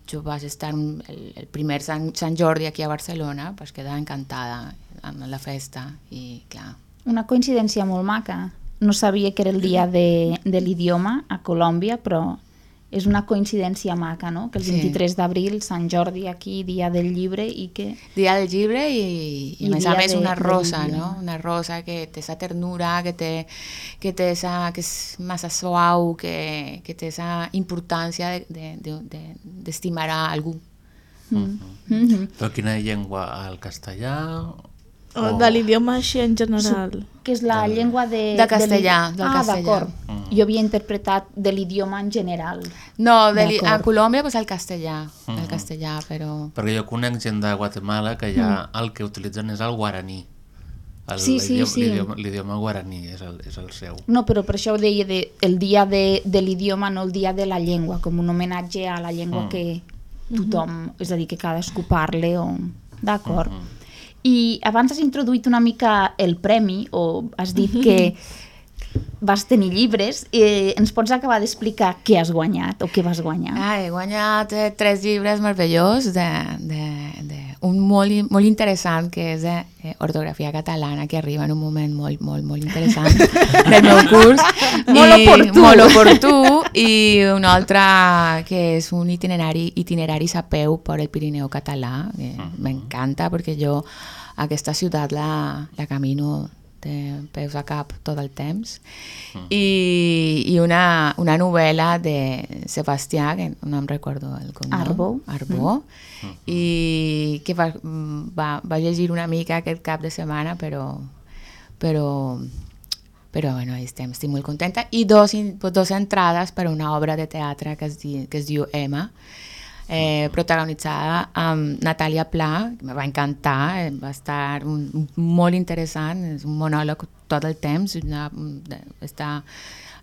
jo vaig estar el, el primer Sant, Sant Jordi aquí a Barcelona, pues quedava encantada amb la festa, i clar, Una coincidència molt maca. No sabia que era el dia de, de l'idioma a Colòmbia, però és una coincidència maca, no? Que el Sí. 23 d'abril, Sant Jordi aquí, dia del llibre, i que... Dia del llibre i, i, I a més a més de- una de rosa, no? Una rosa que té esa ternura, que té, que té esa, que és massa suau, que, que té esa importància d'estimar de, de, de, d'estimar a algú. Mm. Mm Però quina llengua? El castellà? O de l'idioma així en general. Que és la llengua de... De castellà, l'i- del ah, castellà. d'acord. Jo havia interpretat de l'idioma en general. No, de, li- a. Colòmbia pues, el castellà, el Mhm. castellà, però... Perquè jo conec gent de Guatemala que ja el que utilitzen és el guaraní. El, Sí, sí, sí. L'idioma, guaraní és el, és el seu. No, però per això ho deia de, el dia de, de l'idioma, no el dia de la llengua, com un homenatge a la llengua Mm. que tothom, és a dir, que cadascú parle o... D'acord. I abans has introduït una mica el premi, o has dit que *laughs* vas tenir llibres, eh, ens pots acabar d'explicar què has guanyat o què vas guanyar? Ah, he guanyat eh, tres llibres meravellosos de, de, de un molt, molt interessant que és de eh, ortografia catalana que arriba en un moment molt, molt, molt interessant *laughs* del meu curs. Molt I- oportú. Molt oportú i un altre que és un itinerari, itineraris a peu per el Pirineu català. que M'encanta perquè jo aquesta ciutat la, la camino de peus a cap tot el temps. I, i una, una novel·la de Sebastià, que no em recordo el cognom. Arbó. Arbó. I que va, va, va llegir una mica aquest cap de setmana, però, però, però bueno, estem, estic molt contenta. I dos, dos entrades per a una obra de teatre que es, di, que es diu Emma, eh, protagonitzada amb Natàlia Pla, que va encantar, eh, va estar un, molt interessant, és un monòleg tot el temps, una, està,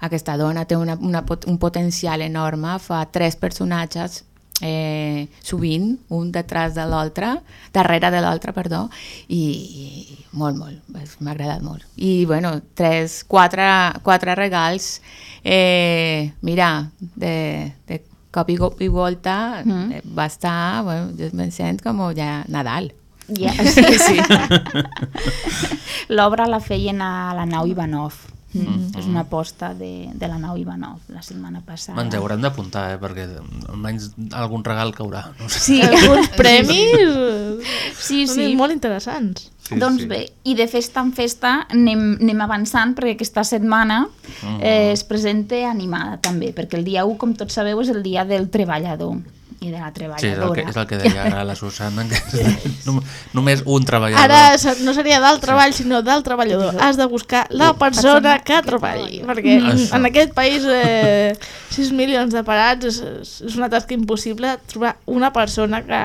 aquesta dona té una, una, un potencial enorme, fa tres personatges eh, sovint, un detrás de l'altre, darrere de l'altre, perdó, i, i molt, molt, m'ha agradat molt. I, bueno, tres, quatre, quatre regals, eh, mira, de, de cop i, go- i volta, Mm. eh, va estar, bueno, jo me sent com ja Nadal. Ja, *laughs* sí, sí. *laughs* L'obra la feien a la nau Ivanov. Mm. Mm. És una aposta de, de la nau Ivanov la setmana passada. Ens haurem d'apuntar, eh? perquè almenys algun regal caurà. No sé. Sí. Alguns *laughs* premis Sí, són sí. molt interessants. Sí, doncs sí. bé, i de festa en festa anem, anem avançant perquè aquesta setmana Mhm. eh, es presenta animada també, perquè el dia 1, com tots sabeu, és el dia del treballador i de la Sí, és el, treballadora. que, és el que deia ara la Susana, que *laughs* nom- només un treballador. Ara no seria del treball, sinó del treballador. Has de buscar la persona que treballi, perquè Això. en aquest país eh, 6 milions de parats és, és és una tasca impossible trobar una persona que,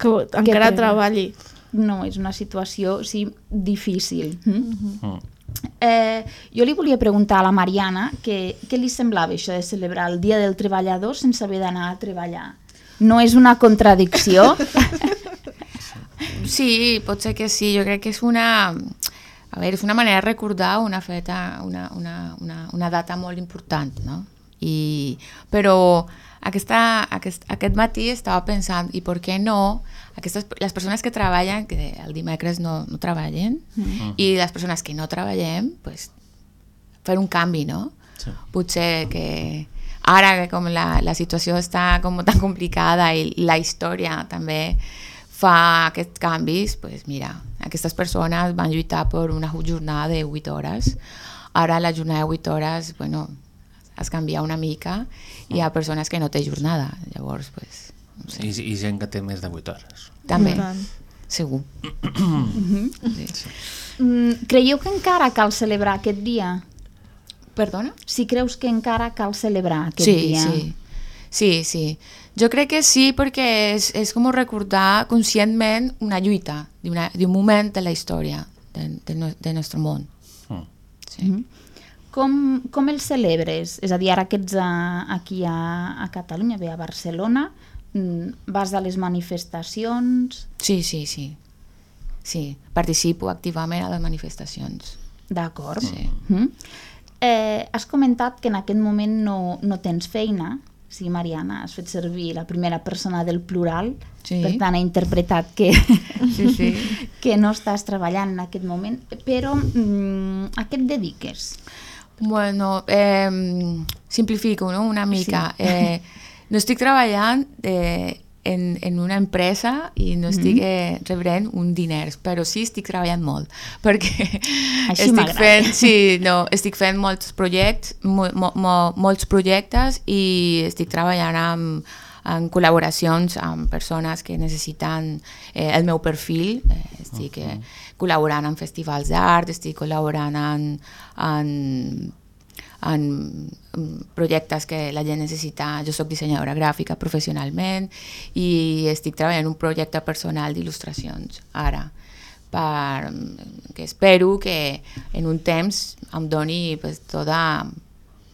que encara treba. treballi. No, és una situació sí, difícil. Mm? Mm. Eh, jo li volia preguntar a la Mariana que, què li semblava això de celebrar el Dia del Treballador sense haver d'anar a treballar. No és una contradicció? Sí, pot ser que sí. Jo crec que és una... A veure, és una manera de recordar una feta, una, una, una, una data molt important, no? I, però aquesta, aquest, aquest matí estava pensant, i per què no aquestes, les persones que treballen, que el dimecres no, no treballen, Mm. i les persones que no treballem, pues, fer un canvi, no? Sí. Potser que ara que com la, la situació està com tan complicada i la història també fa aquests canvis, pues mira, aquestes persones van lluitar per una jornada de 8 hores. Ara la jornada de 8 hores, bueno, es canvia una mica i hi ha persones que no té jornada. Llavors, pues, sé. I, I gent que té més de 8 hores. també, I tant. segur. Mhm. Mm, creieu que encara cal celebrar aquest dia? Perdona? Si creus que encara cal celebrar aquest sí, dia. Sí, sí, sí. Jo crec que sí perquè és, és com recordar conscientment una lluita d'un moment de la història de, de, no, de nostre món. Mm. Sí. Mhm. Com, com el celebres? És a dir, ara que ets a, aquí a, a Catalunya, bé, a Barcelona, mm, vas a les manifestacions... Sí, sí, sí. Sí, participo activament a les manifestacions. D'acord. Sí. Mm. Eh, has comentat que en aquest moment no, no tens feina. Sí, Mariana, has fet servir la primera persona del plural, Sí. per tant he interpretat que, *laughs* Sí, sí. *laughs* que no estàs treballant en aquest moment, però mm, a què et dediques? Bueno, eh, simplifico no? una mica. Sí. Eh, *laughs* no estic treballant eh, en, en una empresa i no estic Mhm. eh, rebrent un diners, però sí estic treballant molt, *laughs* perquè Així estic fent, sí, no, estic fent molts projectes, mo, mo, mo, molts projectes i estic treballant amb, en col·laboracions amb persones que necessiten eh, el meu perfil. Eh, estic eh, col·laborant en festivals d'art, estic col·laborant en, en, en projectes que la gent necessita. Jo sóc dissenyadora gràfica professionalment i estic treballant en un projecte personal d'il·lustracions ara per, que espero que en un temps em doni pues, tota,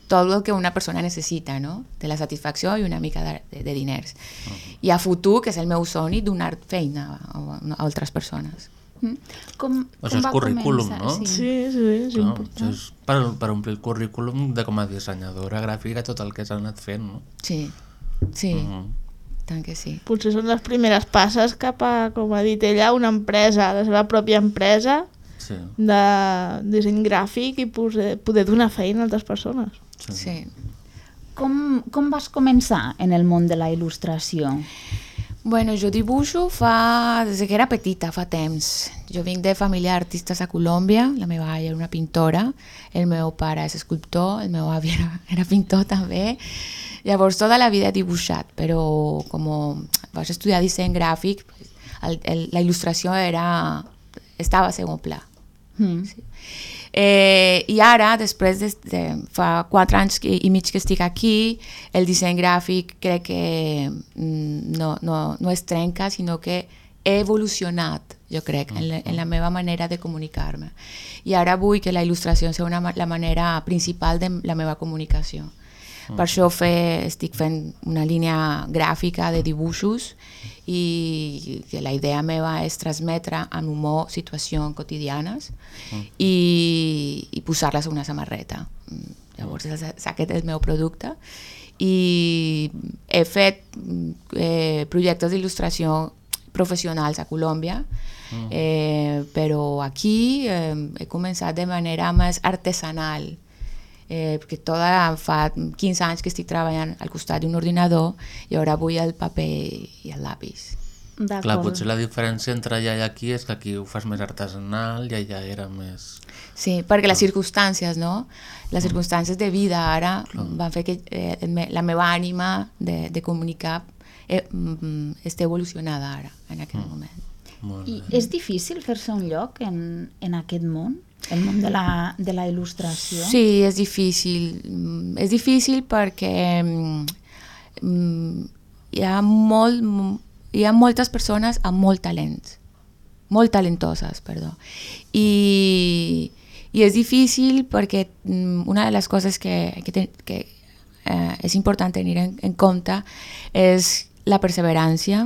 tot el que una persona necessita, no? de la satisfacció i una mica de, de, de diners. I a futur, que és el meu somni, donar feina a, a altres persones. Com, Això és currículum, no? Sí, sí, és No, important. és per, per omplir el currículum de com a dissenyadora gràfica tot el que s'ha anat fent, no? Sí, sí, Mhm. tant que sí. Potser són les primeres passes cap a, com ha dit ella, una empresa, la seva pròpia empresa Sí. de disseny gràfic i poder, poder donar feina a altres persones. Sí. Com, com vas començar en el món de la il·lustració? Bueno, jo dibuixo fa, des que era petita, fa temps. Jo vinc de família d'artistes a Colòmbia, la meva àvia era una pintora, el meu pare és escultor, el meu avi era, *laughs* era pintor també. Llavors tota la vida he dibuixat, però com vaig estudiar disseny gràfic, el, el, la il·lustració era, estava a segon pla. Mm. Sí. Eh, I ara, després de, de fa quatre anys que, i mig que estic aquí, el disseny gràfic crec que mm, no, no, no es trenca, sinó que he evolucionat, jo crec, en la, en la meva manera de comunicar-me. I ara vull que la il·lustració sigui una, la manera principal de la meva comunicació. Per això fe, estic fent una línia gràfica de dibuixos i que la idea meva és transmetre en humor situacions quotidianes i, i posar-les a una samarreta. Mm, Llavors, aquest és el meu producte i he fet mm, eh, projectes d'il·lustració professionals a Colòmbia, Mm. eh, però aquí eh, he començat de manera més artesanal, eh, perquè tota fa 15 anys que estic treballant al costat d'un ordinador i ara vull el paper i el lápiz. Clar, potser la diferència entre allà i aquí és que aquí ho fas més artesanal i allà era més... Sí, perquè les circumstàncies, no? Les circumstàncies de vida ara van fer que eh, la meva ànima de, de comunicar eh, mm, esté evolucionada ara, en aquest moment. I és difícil fer-se un lloc en, en aquest món? El món de la, de la il·lustració? Sí, és difícil. Mm, És difícil perquè mm, mm, hi ha, molt, hi ha moltes persones amb molt talent, molt talentoses, perdó. I, i és difícil perquè una de les coses que, que, ten- que eh, és important tenir en, en compte és la perseverància,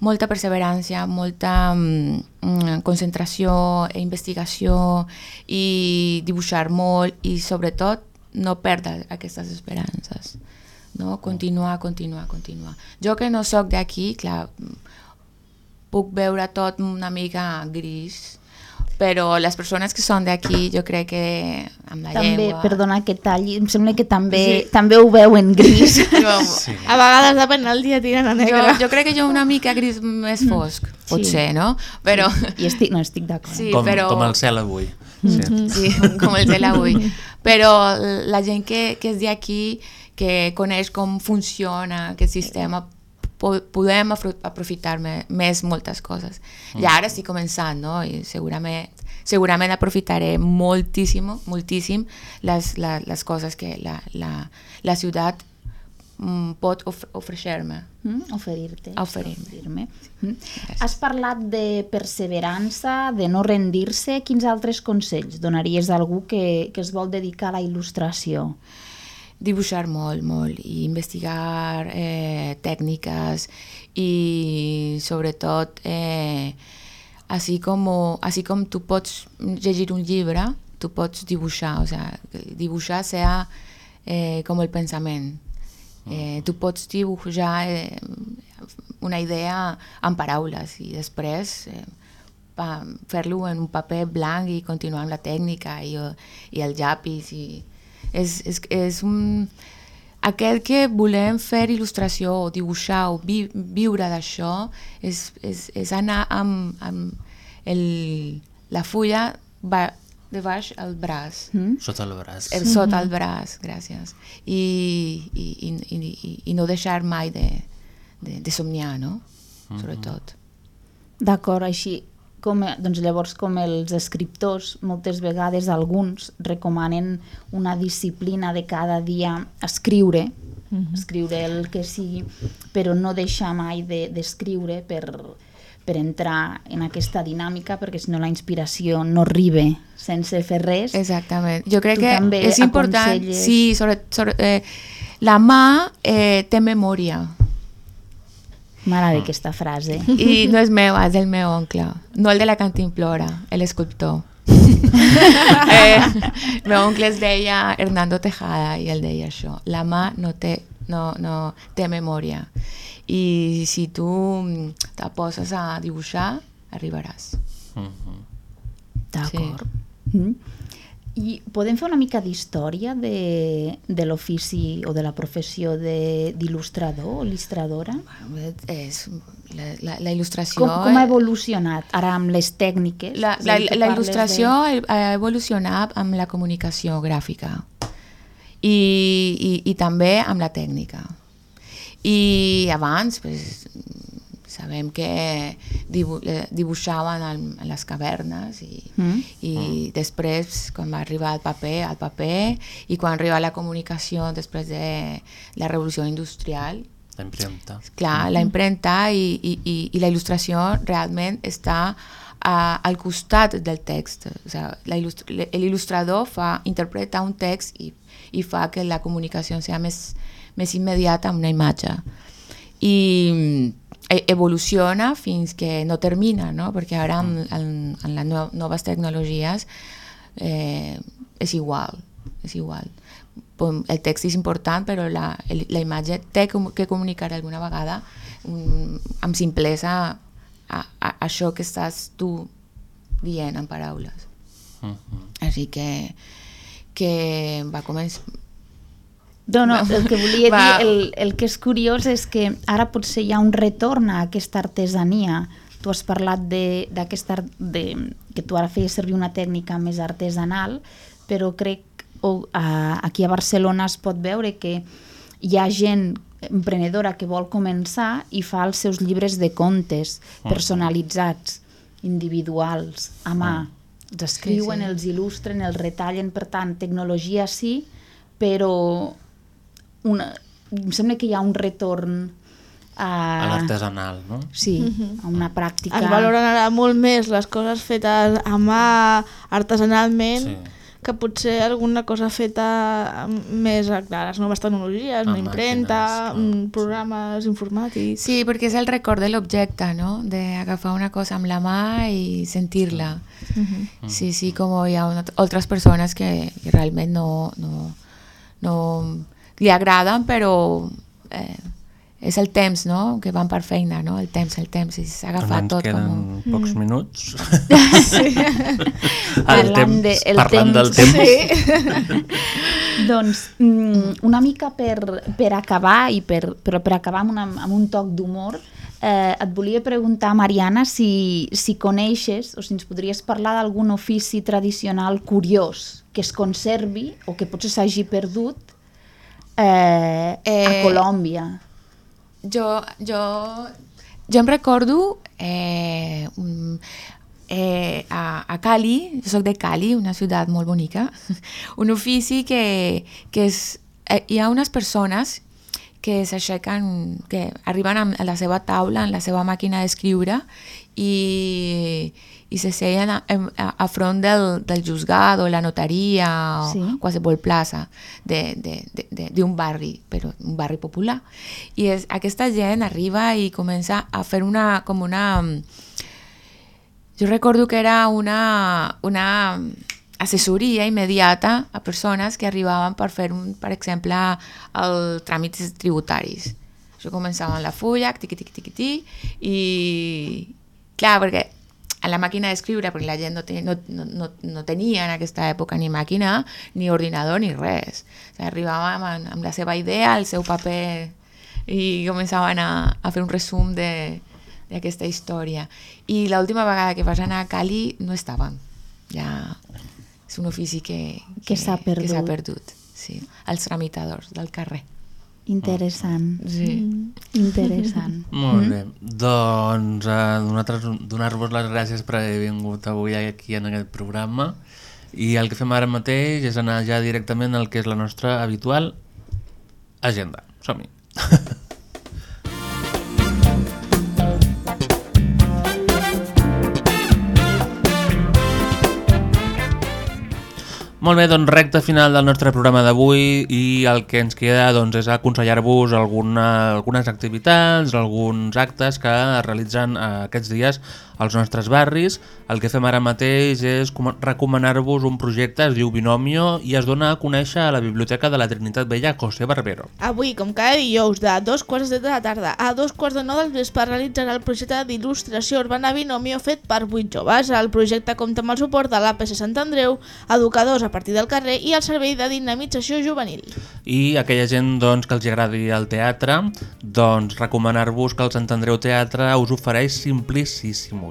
molta perseverància, molta mm, mm, concentració, e investigació i dibuixar molt i sobretot no perdre aquestes esperances. No? Continuar, continuar, continuar. Jo que no sóc d'aquí, clar, puc veure tot una mica gris, però les persones que són d'aquí jo crec que amb la També, llengua... perdona que talli, em sembla que també, Sí. també ho veuen gris. *laughs* Jo, A vegades depèn del dia tiren a negre. Jo, jo crec que jo una mica gris més fosc, potser, no? Però... I estic, no, estic d'acord. Sí, com, però... com el cel avui. Sí. sí, *laughs* com el de l'avui. Però la gent que, que és d'aquí, que coneix com funciona aquest sistema, po podem afro- aprofitar me, més moltes coses. I ara estic començant, no? I segurament, segurament aprofitaré moltíssim, moltíssim les, la, les coses que la, la, la ciutat mm, pot of oferir-me. Mm, oferir-te. Oferir-me. Oferir-me. Mm. Has parlat de perseverança, de no rendir-se. Quins altres consells donaries a algú que, que es vol dedicar a la il·lustració? Dibuixar molt, molt i investigar eh, tècniques i sobretot eh, així, com, així com tu pots llegir un llibre, tu pots dibuixar, o sigui, dibuixar sea eh, com el pensament. Eh, tu pots dibuixar eh, una idea amb paraules i després eh, fer-lo en un paper blanc i continuar amb la tècnica i, i el llapis i és, és, és un... Aquell que volem fer il·lustració o dibuixar o vi, viure d'això és, és, és anar amb, amb el, la fulla ba, de baix al braç. Mm? Sota el braç. El, sota el braç, gràcies. I, i, i, i, i, i no deixar mai de, de, de somniar, no? Sobretot. D'acord, així com, doncs llavors com els escriptors moltes vegades alguns recomanen una disciplina de cada dia escriure Mhm. escriure el que sigui però no deixar mai de- d'escriure de, per, per entrar en aquesta dinàmica perquè si no la inspiració no arriba sense fer res Exactament. Jo crec Tu que també és important, aconselles- sí, sobre, sobre, eh, la mà eh, té memòria. M'agrada aquesta frase. I no és meu, és del meu oncle. No el de la cantimplora, l'escultor. *laughs* eh, el meu oncle es deia Hernando Tejada i ell deia això. La mà no té, no, no té memòria. I si tu mm, te poses a dibuixar, arribaràs. D'acord. Mm. I podem fer una mica d'història de, de l'ofici o de la professió de- d'il·lustrador o il·lustradora? És la, la, la il·lustració... Com, com ha evolucionat ara amb les tècniques? La, la, la il·lustració ha evolucionat amb la comunicació gràfica i, i, i també amb la tècnica. I abans pues, sabem que dibu eh, dibuixaven al, a les cavernes i, Mm. i després quan va arribar el paper, el paper i quan arriba la comunicació després de la revolució industrial La impremta. Clar, la impremta i, i, i, i la il·lustració realment està a, al costat del text. O sigui, l'il·lustrador fa, interpreta un text i, i fa que la comunicació sigui més, més immediata amb una imatge. I evoluciona fins que no termina, no? perquè ara amb, amb, amb les no- noves tecnologies eh, és igual, és igual. El text és important, però la, la imatge té que comunicar alguna vegada um, amb simplesa a, a, això que estàs tu dient en paraules. Així que, que va començar... No, no, el que volia Va. dir, el, el que és curiós és que ara potser hi ha un retorn a aquesta artesania. Tu has parlat de, de, que tu ara feies servir una tècnica més artesanal, però crec o, a, aquí a Barcelona es pot veure que hi ha gent emprenedora que vol començar i fa els seus llibres de contes Mm. personalitzats, individuals, a mà. Els escriuen, Sí, sí. els il·lustren, els retallen, per tant, tecnologia sí, però una, em sembla que hi ha un retorn a, A l'artesanal, no? Sí, Mhm. a una pràctica... Es valoren ara molt més les coses fetes a mà artesanalment Sí. que potser alguna cosa feta amb més clar, les noves tecnologies, una impremta, mm, programes informàtics... Sí, perquè és el record de l'objecte, no? D'agafar una cosa amb la mà i sentir-la. Mhm. Sí, sí, com hi ha una, altres persones que, que realment no, no, no li agraden, però eh, és el temps, no?, que van per feina, no?, el temps, el temps, i s'ha agafat Ens tot queden com... pocs Mm. minuts. Sí. El Parlant temps, de- el parlant del temps. temps. *laughs* doncs mm, una mica per, per acabar, i per, però per acabar amb, una, amb un toc d'humor, eh, et volia preguntar, Mariana, si, si coneixes o si ens podries parlar d'algun ofici tradicional curiós que es conservi o que potser s'hagi perdut eh, a Eh, Colòmbia. Jo, jo, jo em recordo eh, un, eh, a, a Cali, jo soc de Cali, una ciutat molt bonica, *laughs* un ofici que, que és, eh, hi ha unes persones que s'aixequen, que arriben a la seva taula, en la seva màquina d'escriure i, i se seien a, a, a front del, del juzgat o la notaria o Sí. qualsevol plaça de- de- de- de- d'un barri, però un barri popular. I és, aquesta gent arriba i comença a fer una, com una... Jo recordo que era una, una assessoria immediata a persones que arribaven per fer, un, per exemple, els tràmits tributaris. Això començava amb la fulla, tiqui, tiqui, tiqui, tiqui, i clar, perquè a la màquina d'escriure, perquè la gent no, ten, no, no, no, tenia en aquesta època ni màquina, ni ordinador, ni res. O sigui, arribaven amb, amb la seva idea, el seu paper, i començaven a, a fer un resum de d'aquesta història. I l'última vegada que vas anar a Cali no estaven. Ja és un ofici que, Que Que s'ha perdut. perdut, sí. Els tramitadors del carrer. Interessant. Sí. Mm. Interessant. *laughs* Molt bé. Doncs eh, donar- donar-vos les gràcies per haver vingut avui aquí en aquest programa i el que fem ara mateix és anar ja directament al que és la nostra habitual agenda. Som-hi. *laughs* Molt bé, doncs recte final del nostre programa d'avui i el que ens queda doncs, és aconsellar-vos alguna, algunes activitats, alguns actes que es realitzen eh, aquests dies als nostres barris. El que fem ara mateix és com- recomanar-vos un projecte, es diu Binomio, i es dona a conèixer a la Biblioteca de la Trinitat Vella José Barbero. Avui, com cada dijous, de dos quarts de la tarda a dos quarts de nou del vespre, realitzarà el projecte d'il·lustració urbana Binomio fet per vuit joves. El projecte compta amb el suport de l'APC Sant Andreu, educadors a partir del carrer i el Servei de Dinamització Juvenil. I aquella gent doncs, que els agradi el teatre, doncs recomanar-vos que el Sant Andreu Teatre us ofereix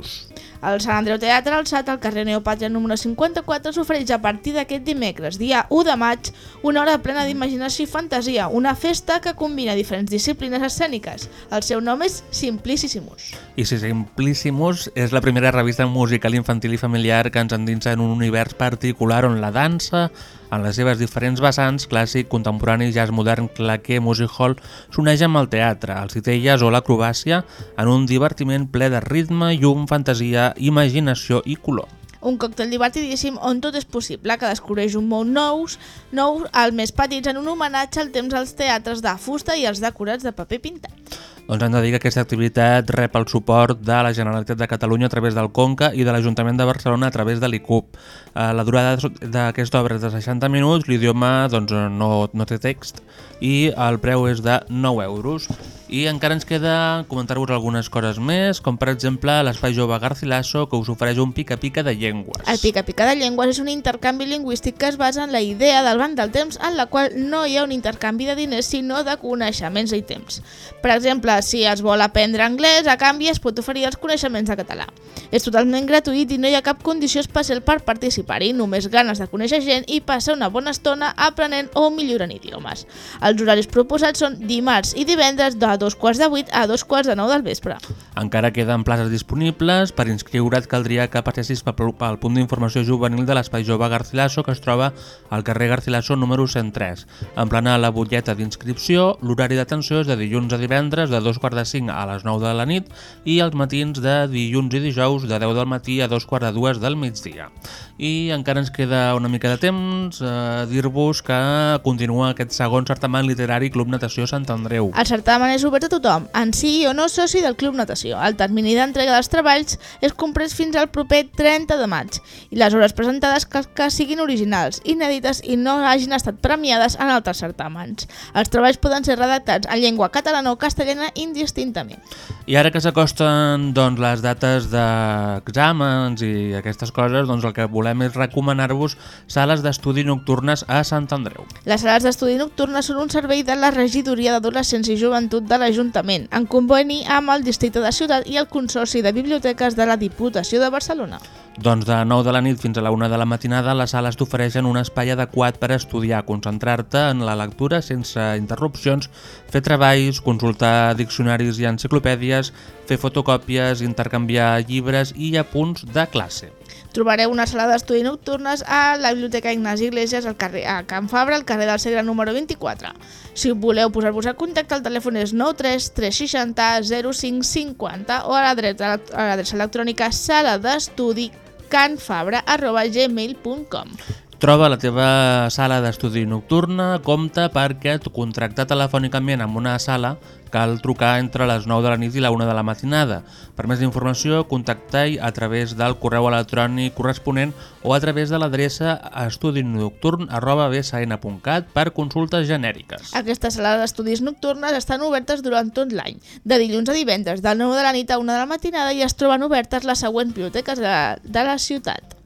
Simplicíssimus. El Sant Andreu Teatre, alçat al carrer Neopàtria número 54, s'ofereix a partir d'aquest dimecres, dia 1 de maig, una hora plena d'imaginació i fantasia, una festa que combina diferents disciplines escèniques. El seu nom és Simplicíssimus. I si Simplíssimus és la primera revista musical infantil i familiar que ens endinsa en un univers particular on la dansa, en les seves diferents vessants, clàssic, contemporani, jazz modern, claqué, music hall, s'uneix amb el teatre, els titelles o l'acrobàcia en un divertiment ple de ritme, llum, fantasia, imaginació i color. Un còctel divertidíssim on tot és possible, que descobreix un món nous, nou al més petits en un homenatge al temps als teatres de fusta i els decorats de paper pintat. Doncs hem de dir que aquesta activitat rep el suport de la Generalitat de Catalunya a través del Conca i de l'Ajuntament de Barcelona a través de l'ICUP. Eh, La durada d'aquesta obra és de 60 minuts, l'idioma doncs, no, no té text i el preu és de 9 euros. I encara ens queda comentar-vos algunes coses més, com per exemple l'Espai Jove Garcilaso, que us ofereix un pica-pica de llengües. El pica-pica de llengües és un intercanvi lingüístic que es basa en la idea del banc del temps en la qual no hi ha un intercanvi de diners sinó de coneixements i temps. Per exemple, si es vol aprendre anglès, a canvi es pot oferir els coneixements de català. És totalment gratuït i no hi ha cap condició especial per participar-hi, només ganes de conèixer gent i passar una bona estona aprenent o millorant idiomes. Els horaris proposats són dimarts i divendres de dos quarts de vuit a dos quarts de nou del vespre. Encara queden places disponibles. Per inscriure't caldria que passessis pel, pel punt d'informació juvenil de l'Espai Jove Garcilaso que es troba al carrer Garcilaso número 103. En plana la butlleta d'inscripció, l'horari d'atenció és de dilluns a divendres de dos quarts de cinc a les 9 de la nit i els matins de dilluns i dijous de 10 del matí a dos quarts de dues del migdia. I encara ens queda una mica de temps eh, dir-vos que continua aquest segon certamen literari Club Natació Sant Andreu. El certamen és obert a tothom, en sigui o no soci del Club Natació. El termini d'entrega dels treballs és comprès fins al proper 30 de maig i les obres presentades que, que siguin originals, inèdites i no hagin estat premiades en altres certàmens. Els treballs poden ser redactats en llengua catalana o castellana indistintament. I ara que s'acosten doncs, les dates d'exàmens i aquestes coses, doncs el que volem és recomanar-vos sales d'estudi nocturnes a Sant Andreu. Les sales d'estudi nocturnes són un servei de la Regidoria d'Adolescència i Joventut de l'Ajuntament, en conveni amb el Districte de Ciutat i el Consorci de Biblioteques de la Diputació de Barcelona. Doncs de 9 de la nit fins a la 1 de la matinada, les sales t'ofereixen un espai adequat per estudiar, concentrar-te en la lectura sense interrupcions, fer treballs, consultar diccionaris i enciclopèdies, fer fotocòpies, intercanviar llibres i apunts de classe. Trobareu una sala d'estudi nocturnes a la Biblioteca Ignasi Iglesias al carrer, a Can Fabra, al carrer del Segre número 24. Si voleu posar-vos en contacte, el telèfon és 93 360 0550 o a l'adreça electrònica sala d'estudi canfabra arroba gmail.com. Troba la teva sala d'estudi nocturna, compta perquè contractar telefònicament amb una sala cal trucar entre les 9 de la nit i la 1 de la matinada. Per més informació, contactai a través del correu electrònic corresponent o a través de l'adreça estudinocturn.bsn.cat per consultes genèriques. Aquestes sales d'estudis nocturnes estan obertes durant tot l'any, de dilluns a divendres, de 9 de la nit a 1 de la matinada i es troben obertes les següents biblioteques de de la ciutat.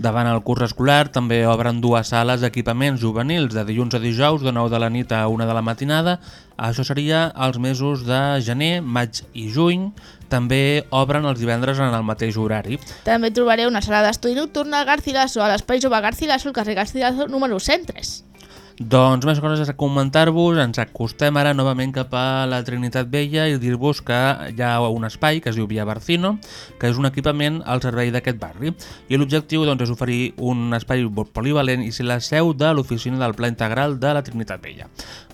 Davant el curs escolar també obren dues sales d'equipaments juvenils de dilluns a dijous de 9 de la nit a 1 de la matinada. Això seria els mesos de gener, maig i juny. També obren els divendres en el mateix horari. També trobareu una sala d'estudi nocturna a Garcilaso, a l'Espai Jove Garcilaso, al carrer Garcilaso número 103. Doncs més coses a comentar-vos, ens acostem ara novament cap a la Trinitat Vella i dir-vos que hi ha un espai que es diu Via Barcino, que és un equipament al servei d'aquest barri. I l'objectiu doncs, és oferir un espai polivalent i ser la seu de l'oficina del Pla Integral de la Trinitat Vella.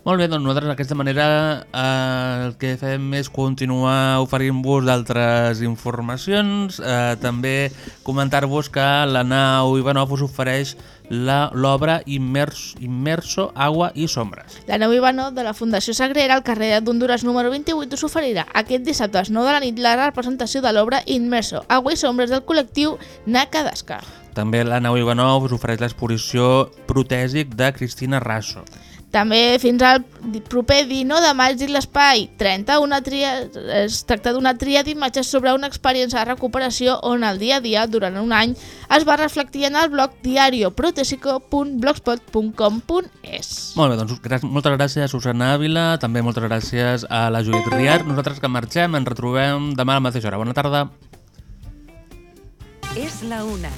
Molt bé, doncs nosaltres d'aquesta manera eh, el que fem és continuar oferint-vos d'altres informacions, eh, també comentar-vos que la nau Ivanov us ofereix l'obra Immers, Immerso, Agua i Sombres. La nau Ivanov de la Fundació Sagrera al carrer d'Honduras número 28 us oferirà aquest dissabte a les 9 de la nit la representació de l'obra Inmerso, Agua i Sombres del col·lectiu Nakadaska. També la nau Ivanov us ofereix l'exposició Protèsic de Cristina Rasso. També fins al proper 19 de maig dins l'Espai 30 una tria, es tracta d'una tria d'imatges sobre una experiència de recuperació on el dia a dia, durant un any, es va reflectir en el blog diario.protesico.blogspot.com.es Molt bé, doncs gràcies, moltes gràcies Susana Ávila, també moltes gràcies a la Judit Riar. Nosaltres que marxem ens retrobem demà a la mateixa hora. Bona tarda. Es la una.